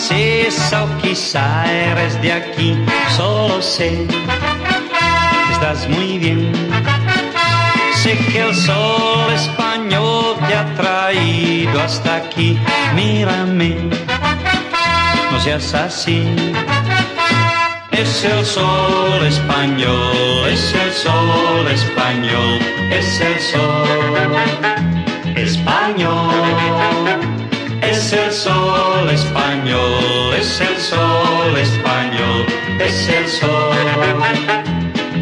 francesa o quizá eres de aquí, solo sé que estás muy bien. Sé que el sol español te ha traído hasta aquí, mírame, no seas así. Es el sol español, es el sol español, es el sol español. Español, es el sol español, es el sol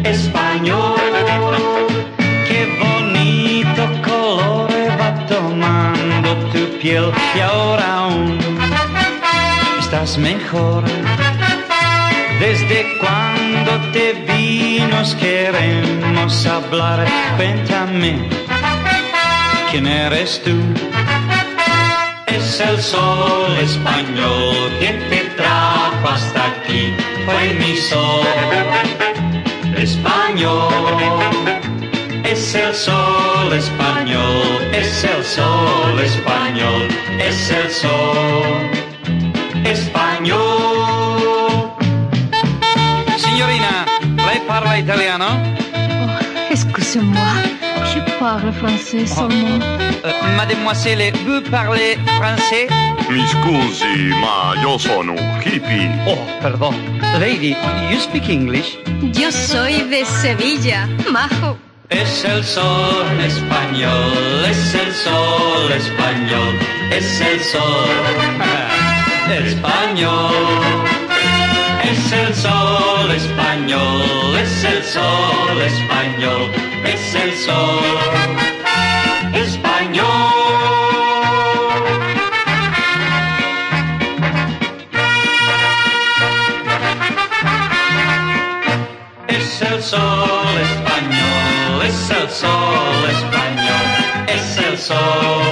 español. Qué bonito color va tomando tu piel y ahora aún estás mejor. Desde cuando te vi nos queremos hablar, cuéntame, ¿quién eres tú? Es el sol español que te trajo hasta aquí, fue mi sol español. Es el sol español, es el sol español, es el sol español. Signorina, lei parla italiano? Oh, excusez-moi, je parle français seulement. Euh, mademoiselle, vous parlez français? Mi scusi, ma io sono hippie. Oh, perdón. Lady, you speak English? Yo soy de Sevilla, majo. Es el sol español, es el sol español, es el sol español. Es el sol español, es el sol español, es el sol español. Es el sol español, es el sol español, es el sol